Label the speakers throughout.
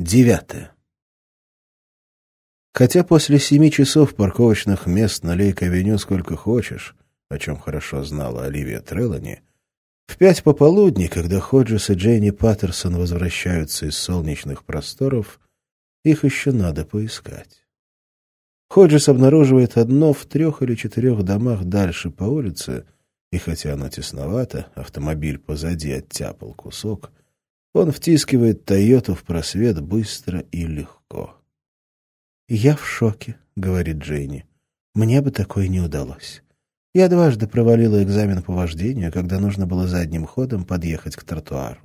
Speaker 1: Девятое. Хотя после семи часов парковочных мест на Лейк-авеню сколько хочешь, о чем хорошо знала Оливия Треллани, в пять пополудни, когда Ходжес и Джейни Паттерсон возвращаются из солнечных просторов, их еще надо поискать. Ходжес обнаруживает одно в трех или четырех домах дальше по улице, и хотя оно тесновато, автомобиль позади оттяпал кусок, он втискивает «Тойоту» в просвет быстро и легко. «Я в шоке», — говорит Джейни. «Мне бы такое не удалось. Я дважды провалила экзамен по вождению, когда нужно было задним ходом подъехать к тротуару».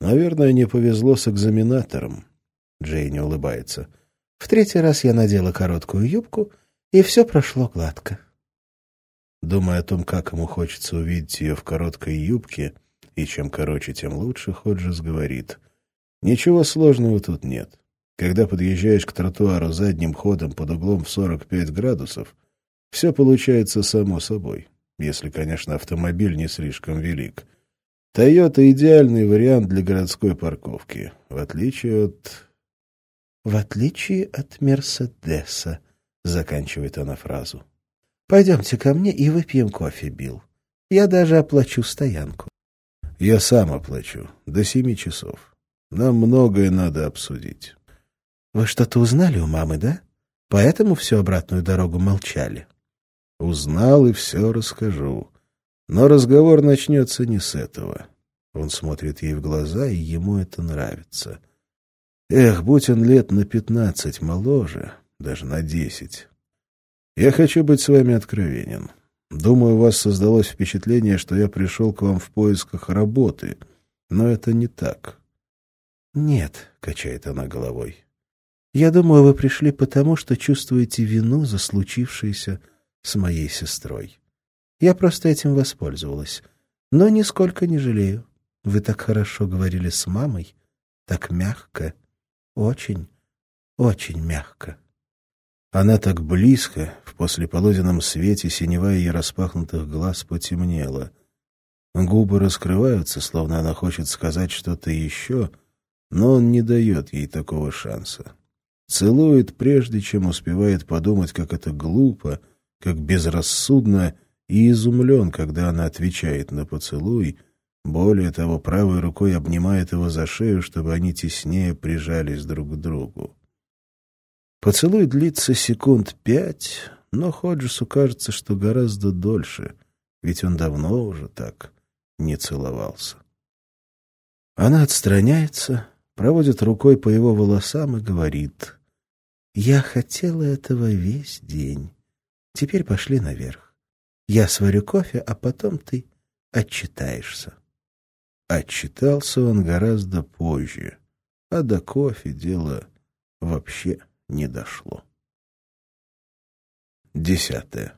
Speaker 2: «Наверное, не повезло с экзаменатором», — Джейни улыбается.
Speaker 1: «В третий раз я надела короткую юбку, и все прошло гладко».
Speaker 2: Думая о том, как ему хочется увидеть ее в короткой юбке, — и чем короче, тем лучше, Ходжес говорит. Ничего сложного тут нет. Когда подъезжаешь к тротуару задним ходом под углом в 45 градусов, все получается само собой, если, конечно, автомобиль не слишком велик. «Тойота» — идеальный вариант для городской парковки, в отличие от...
Speaker 1: «В отличие от «Мерседеса», — заканчивает она фразу. «Пойдемте ко мне и выпьем кофе, Билл. Я даже оплачу стоянку».
Speaker 2: Я сам оплачу. До семи часов. Нам многое надо обсудить.
Speaker 1: Вы что-то узнали у мамы, да? Поэтому всю обратную дорогу молчали.
Speaker 2: Узнал и все расскажу. Но разговор начнется не с этого. Он смотрит ей в глаза, и ему это нравится. Эх, будь он лет на пятнадцать моложе, даже на десять. Я хочу быть с вами откровенен. Думаю, у вас создалось впечатление, что я пришел к вам в поисках работы, но это не так.
Speaker 1: — Нет, — качает она головой. — Я думаю, вы пришли потому, что чувствуете вину за случившееся с моей сестрой. Я просто этим воспользовалась, но нисколько не жалею. Вы так хорошо говорили с мамой, так мягко, очень, очень мягко.
Speaker 2: Она так близко, в послеполуденном свете синева ее распахнутых глаз потемнела. Губы раскрываются, словно она хочет сказать что-то еще, но он не дает ей такого шанса. Целует, прежде чем успевает подумать, как это глупо, как безрассудно и изумлен, когда она отвечает на поцелуй, более того, правой рукой обнимает его за шею, чтобы они теснее прижались друг к другу. Поцелуй длится секунд пять, но Ходжесу кажется, что гораздо дольше, ведь он давно уже так не целовался. Она отстраняется, проводит рукой по его волосам и говорит, «Я хотела этого весь день. Теперь пошли наверх. Я сварю кофе, а потом ты отчитаешься». Отчитался он гораздо позже, а до кофе дело вообще не дошло. Десятое.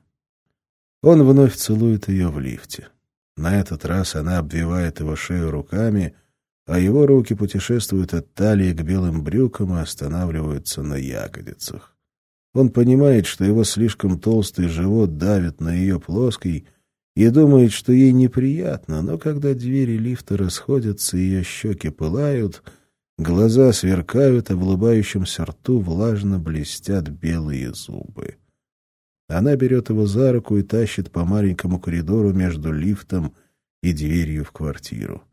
Speaker 2: Он вновь целует ее в лифте. На этот раз она обвивает его шею руками, а его руки путешествуют от талии к белым брюкам и останавливаются на ягодицах. Он понимает, что его слишком толстый живот давит на ее плоский, и думает, что ей неприятно, но когда двери лифта расходятся ее щеки пылают — Глаза сверкают, а в улыбающемся рту влажно блестят белые зубы. Она берет его за руку и тащит по маленькому коридору между лифтом и дверью в квартиру.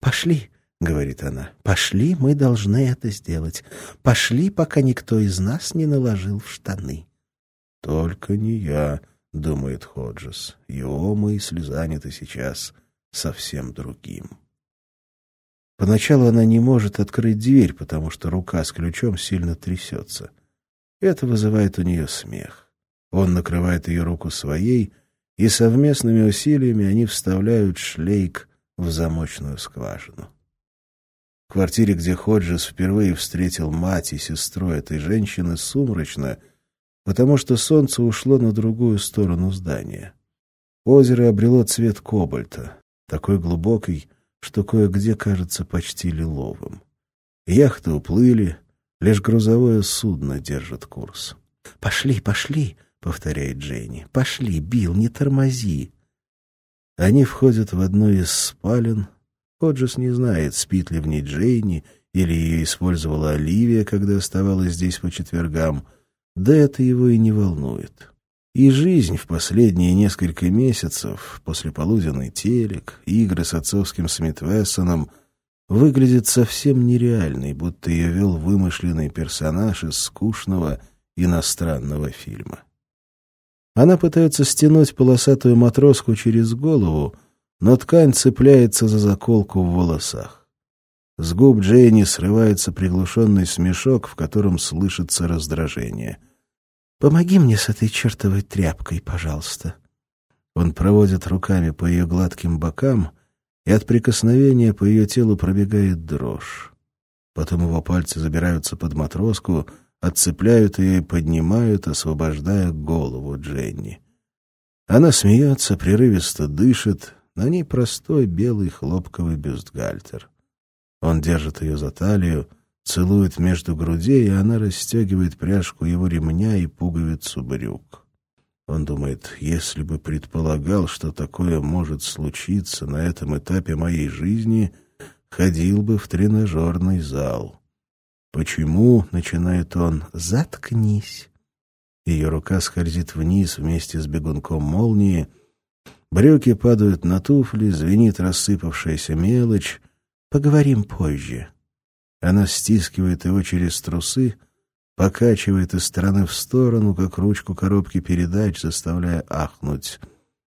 Speaker 2: «Пошли», — говорит она, — «пошли, мы должны это сделать. Пошли, пока никто из нас не наложил в штаны». «Только не я», — думает Ходжес. «Его мысли заняты сейчас совсем другим». Поначалу она не может открыть дверь, потому что рука с ключом сильно трясется. Это вызывает у нее смех. Он накрывает ее руку своей, и совместными усилиями они вставляют шлейк в замочную скважину. В квартире, где Ходжес впервые встретил мать и сестру этой женщины, сумрачно, потому что солнце ушло на другую сторону здания. Озеро обрело цвет кобальта, такой глубокий, что кое-где кажется почти лиловым. Яхты уплыли, лишь грузовое судно держит курс. «Пошли, пошли!» — повторяет Дженни. «Пошли, Билл, не тормози!» Они входят в одну из спален. Ходжес не знает, спит ли в ней Джейни
Speaker 1: или ее использовала Оливия, когда оставалась здесь по четвергам, да это его и не волнует. И жизнь в последние несколько месяцев, после полуденный телек, игры с отцовским Смит-Вессоном, выглядит совсем нереальной, будто ее вел вымышленный персонаж из скучного иностранного фильма. Она пытается стянуть полосатую матроску через голову, но ткань цепляется за заколку в волосах. С губ Джейни срывается приглушенный смешок, в котором слышится раздражение. «Помоги мне с этой чертовой тряпкой, пожалуйста». Он проводит руками по ее гладким бокам, и от прикосновения по ее телу пробегает дрожь. Потом его пальцы забираются под матроску — отцепляют ее и поднимают, освобождая голову Дженни. Она смеется, прерывисто дышит, на ней простой белый хлопковый бюстгальтер. Он держит ее за талию, целует между грудей, и она расстегивает пряжку его ремня и пуговицу брюк. Он думает, если бы предполагал, что такое может случиться на этом этапе моей жизни, ходил бы в тренажерный зал. «Почему?» — начинает он. «Заткнись». Ее рука скользит вниз вместе с бегунком молнии. Брюки падают на туфли, звенит рассыпавшаяся мелочь. «Поговорим позже». Она стискивает его через трусы, покачивает из стороны в сторону, как ручку коробки передач, заставляя ахнуть.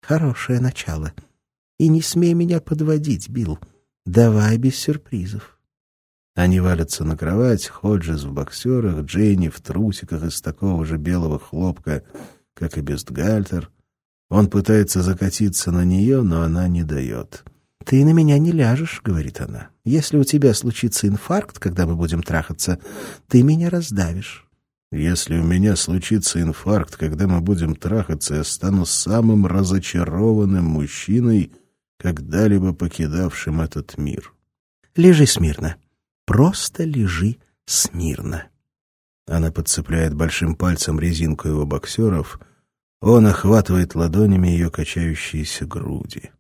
Speaker 1: «Хорошее начало. И не смей меня подводить, Билл. Давай без сюрпризов». Они валятся на кровать, Ходжес в боксерах, Джейни в трусиках из такого же белого хлопка, как и бюстгальтер. Он пытается закатиться на нее, но она не дает. «Ты на меня не ляжешь», — говорит она. «Если у тебя случится инфаркт, когда мы будем трахаться, ты меня раздавишь». «Если у меня случится инфаркт, когда мы будем трахаться, я стану самым разочарованным мужчиной, когда-либо покидавшим этот мир». «Лежи смирно», Просто лежи смирно. Она подцепляет большим пальцем резинку его боксеров. Он охватывает ладонями ее качающиеся груди.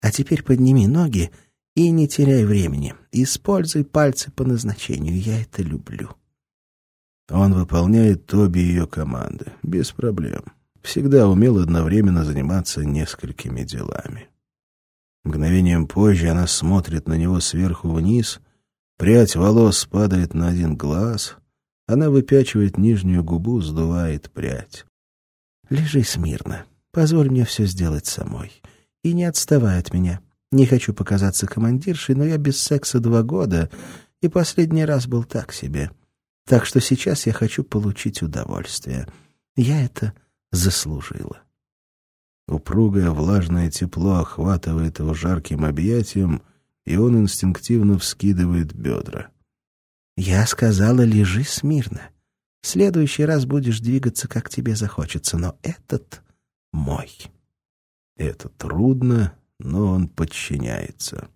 Speaker 1: А теперь подними ноги и не теряй времени. Используй пальцы по назначению. Я это люблю. Он выполняет обе ее команды. Без проблем. Всегда умел одновременно заниматься несколькими делами. Мгновением позже она смотрит на него сверху вниз — Прядь волос падает на один глаз. Она выпячивает нижнюю губу, сдувает прядь. «Лежи смирно. Позволь мне все сделать самой. И не отставай от меня. Не хочу показаться командиршей, но я без секса два года, и последний раз был так себе. Так что сейчас я хочу получить удовольствие. Я это заслужила». Упругое влажное тепло охватывает его жарким объятием, и он инстинктивно вскидывает бедра. «Я сказала, лежи смирно. В следующий раз будешь двигаться, как тебе захочется, но этот мой». Это трудно, но он подчиняется.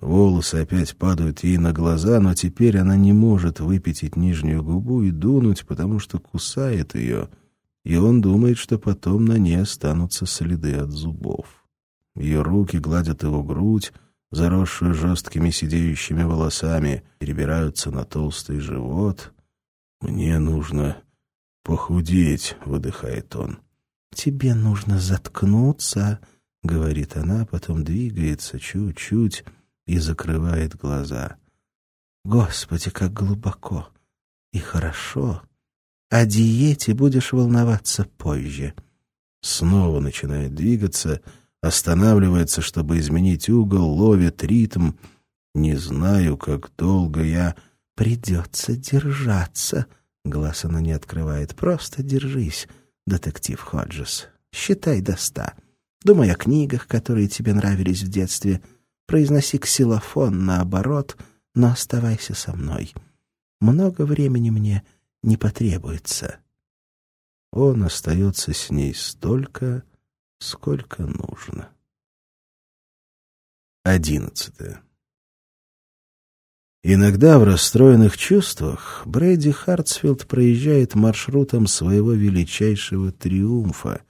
Speaker 1: Волосы опять падают ей на глаза, но теперь она не может выпятить нижнюю губу и дунуть, потому что кусает ее, и он думает, что потом на ней останутся следы от зубов. Ее руки гладят его грудь, заросшую жесткими сидеющими волосами, перебираются на толстый живот. «Мне нужно похудеть», — выдыхает он. «Тебе нужно заткнуться», — говорит она, потом двигается чуть-чуть и закрывает глаза. «Господи, как глубоко и хорошо! О диете будешь волноваться позже». Снова начинает двигаться — останавливается, чтобы изменить угол, ловит ритм. Не знаю, как долго я... Придется держаться. Глаз она не открывает. Просто держись, детектив Ходжес. Считай до ста. Думай о книгах, которые тебе нравились в детстве. Произноси ксилофон наоборот, но оставайся со мной. Много времени мне не потребуется. Он остается с ней столько, сколько нужно. Одиннадцатое. Иногда в расстроенных чувствах Брэди Хартсфилд проезжает маршрутом своего величайшего триумфа.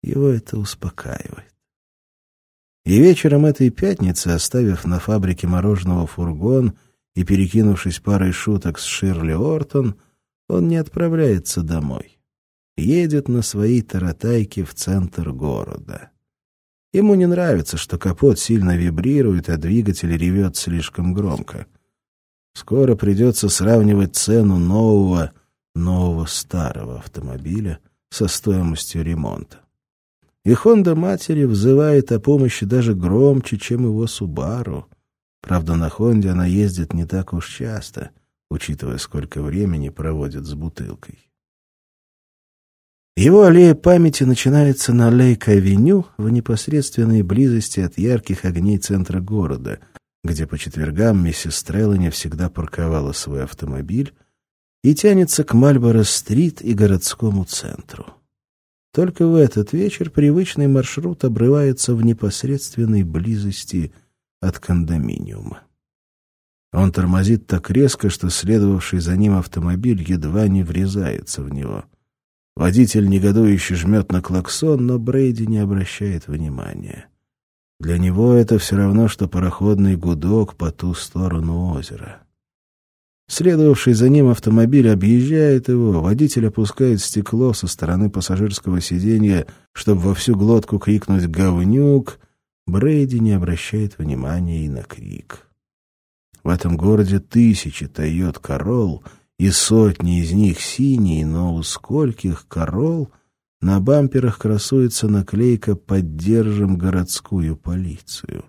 Speaker 1: Его это успокаивает. И вечером этой пятницы, оставив на фабрике мороженого фургон и перекинувшись парой шуток с Ширли Ортон, он не отправляется домой. Едет на своей таратайке в центр города. Ему не нравится, что капот сильно вибрирует, а двигатель ревет слишком громко. Скоро придется сравнивать цену нового, нового старого автомобиля со стоимостью ремонта. И Хонда матери взывает о помощи даже громче, чем его Субару. Правда, на Хонде она ездит не так уж часто, учитывая, сколько времени проводит с бутылкой. Его аллея памяти начинается на Лейк-авеню в непосредственной близости от ярких огней центра города, где по четвергам миссис Треллани всегда парковала свой автомобиль, и тянется к Мальборо-стрит и городскому центру. Только в этот вечер привычный маршрут обрывается в непосредственной близости от кондоминиума. Он тормозит так резко, что следовавший за ним автомобиль едва не врезается в него. Водитель негодующе жмет на клаксон, но Брейди не обращает внимания. Для него это все равно, что пароходный гудок по ту сторону озера. Следовавший за ним автомобиль объезжает его, водитель опускает стекло со стороны пассажирского сиденья, чтобы во всю глотку крикнуть «Говнюк!», Брейди не обращает внимания и на крик. В этом городе тысячи Тойот Королл, и сотни из них синие, но у скольких Королл на бамперах красуется наклейка «Поддержим городскую полицию».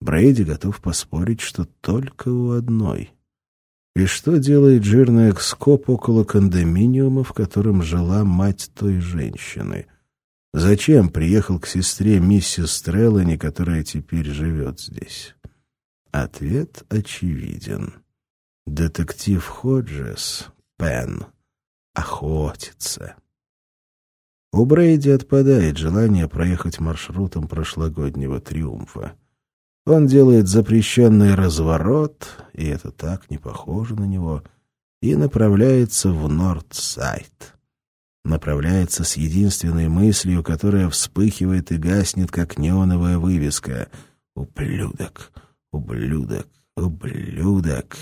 Speaker 1: Брейди готов поспорить, что только у одной — и что делает жирный экскоп около кондоминиума, в котором жила мать той женщины? Зачем приехал к сестре миссис Треллани, которая теперь живет здесь? Ответ очевиден. Детектив Ходжес, Пен, охотится. У Брейди отпадает желание проехать маршрутом прошлогоднего триумфа. Он делает запрещенный разворот, и это так не похоже на него, и направляется в Нордсайд. Направляется с единственной мыслью, которая вспыхивает и гаснет, как неоновая вывеска. «Ублюдок! Ублюдок! Ублюдок!»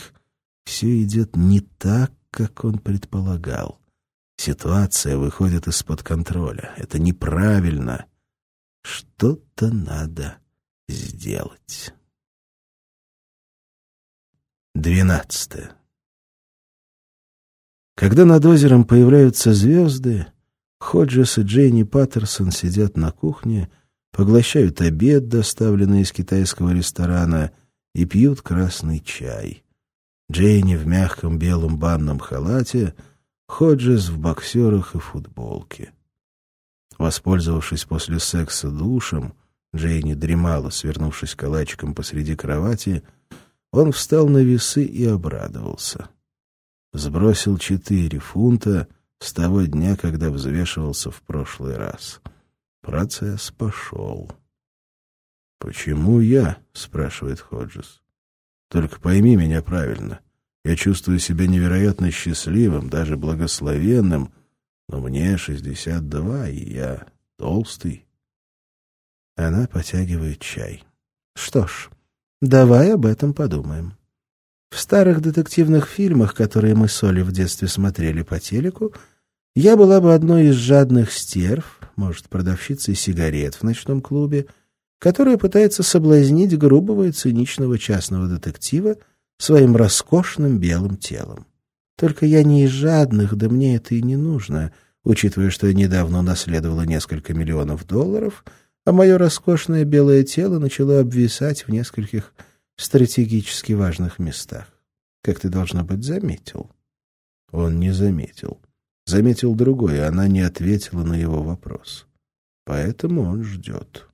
Speaker 1: Все идет не так, как он предполагал. Ситуация выходит из-под контроля. Это неправильно. Что-то надо сделать. Двенадцатое. Когда над озером появляются звезды, Ходжес и Джейни Паттерсон сидят на кухне, поглощают обед, доставленный из китайского ресторана, и пьют красный чай. Джейни в мягком белом банном халате, Ходжес в боксерах и футболке. Воспользовавшись после секса душем, Джейни дремала, свернувшись калачиком посреди кровати. Он встал на весы и обрадовался. Сбросил четыре фунта с того дня, когда взвешивался в прошлый раз. Процесс пошел. «Почему я?» — спрашивает Ходжес. «Только пойми меня правильно. Я чувствую себя невероятно счастливым, даже благословенным, но мне шестьдесят два, и я толстый». Она потягивает чай. Что ж, давай об этом подумаем. В старых детективных фильмах, которые мы с Олей в детстве смотрели по телеку, я была бы одной из жадных стерв, может, продавщицей сигарет в ночном клубе, которая пытается соблазнить грубого и циничного частного детектива своим роскошным белым телом. Только я не из жадных, да мне это и не нужно, учитывая, что я недавно унаследовала несколько миллионов долларов — а мое роскошное белое тело начало обвисать в нескольких стратегически важных местах. Как ты, должно быть, заметил. Он не заметил. Заметил другое, она не ответила на его вопрос. Поэтому он ждет.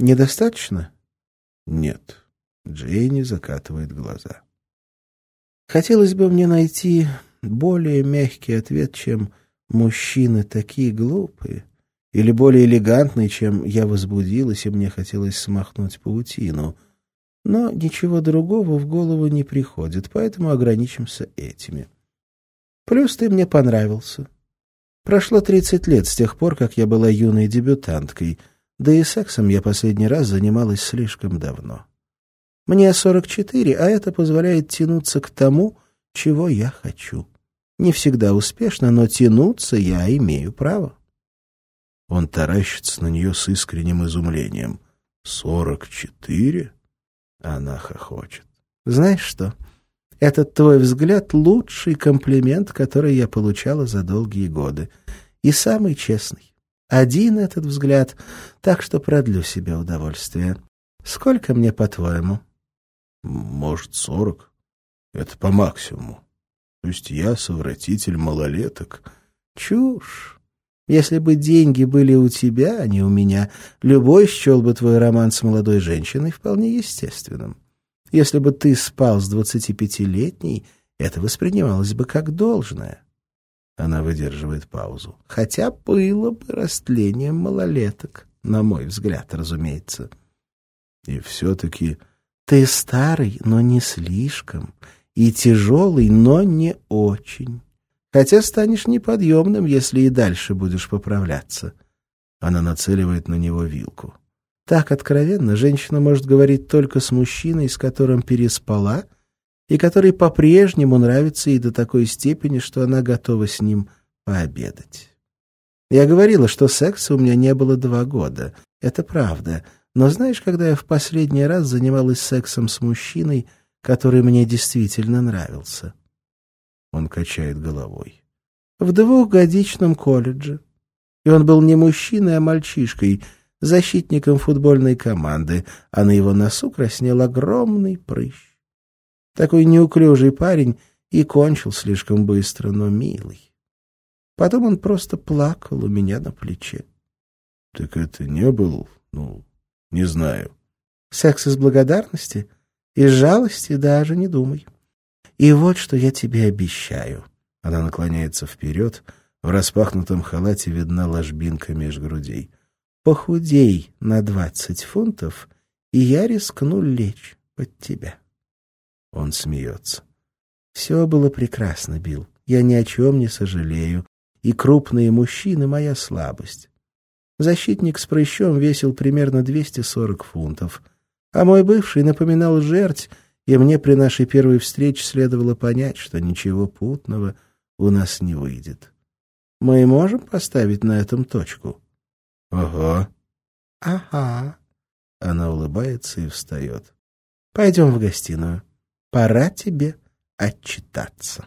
Speaker 1: «Недостаточно?» «Нет». Джейни закатывает глаза. «Хотелось бы мне найти более мягкий ответ, чем «мужчины такие глупые» или более элегантный, чем я возбудилась, и мне хотелось смахнуть паутину. Но ничего другого в голову не приходит, поэтому ограничимся этими. Плюс ты мне понравился. Прошло тридцать лет с тех пор, как я была юной дебютанткой, да и сексом я последний раз занималась слишком давно.
Speaker 2: Мне 44, а это позволяет тянуться к тому, чего я хочу. Не всегда успешно, но тянуться я имею право.
Speaker 1: Он таращится на нее с искренним изумлением. «Сорок четыре?» Она хохочет.
Speaker 2: «Знаешь что?» Этот твой взгляд — лучший комплимент, который я получала за долгие годы. И самый честный. Один этот взгляд, так что продлю себе удовольствие. Сколько мне, по-твоему?
Speaker 1: Может, сорок. Это по максимуму. То есть я совратитель малолеток.
Speaker 2: Чушь. Если бы деньги были у тебя, а не у меня, любой счел бы твой роман с молодой женщиной вполне естественным. Если бы ты спал с двадцатипятилетней, это воспринималось бы как должное. Она выдерживает паузу. Хотя было бы растлением малолеток, на мой взгляд, разумеется.
Speaker 1: И все-таки...
Speaker 2: Ты старый, но не слишком, и тяжелый, но не очень. Хотя станешь неподъемным, если и дальше будешь поправляться. Она нацеливает на него вилку. Так откровенно женщина может говорить только с мужчиной, с которым переспала, и который по-прежнему нравится ей до такой степени, что она готова с ним пообедать. Я говорила, что секса у меня не было два года. Это правда. Но знаешь, когда я в последний раз занималась сексом с мужчиной, который мне действительно нравился?
Speaker 1: Он качает головой.
Speaker 2: В двухгодичном колледже. И он был не мужчиной, а мальчишкой — защитником футбольной команды, а на его носу краснел огромный прыщ. Такой неуклюжий парень и кончил слишком быстро, но милый. Потом он просто плакал у меня на плече.
Speaker 1: — Так это не был, ну, не знаю.
Speaker 2: — Секс из благодарности? Из жалости даже не думай. И вот что я тебе обещаю.
Speaker 1: Она наклоняется вперед, в распахнутом халате видна ложбинка меж грудей —
Speaker 2: Похудей на двадцать фунтов, и я рискну лечь под тебя.
Speaker 1: Он смеется.
Speaker 2: Все было прекрасно, Билл. Я ни о чем не сожалею. И крупные мужчины — моя слабость. Защитник с прыщом весил примерно 240 фунтов, а мой бывший напоминал жерть, и мне при нашей первой встрече следовало понять, что ничего путного у нас не выйдет. Мы можем поставить на этом точку?
Speaker 1: «Ага».
Speaker 2: «Ага». Она улыбается и встает. «Пойдем в гостиную. Пора тебе отчитаться».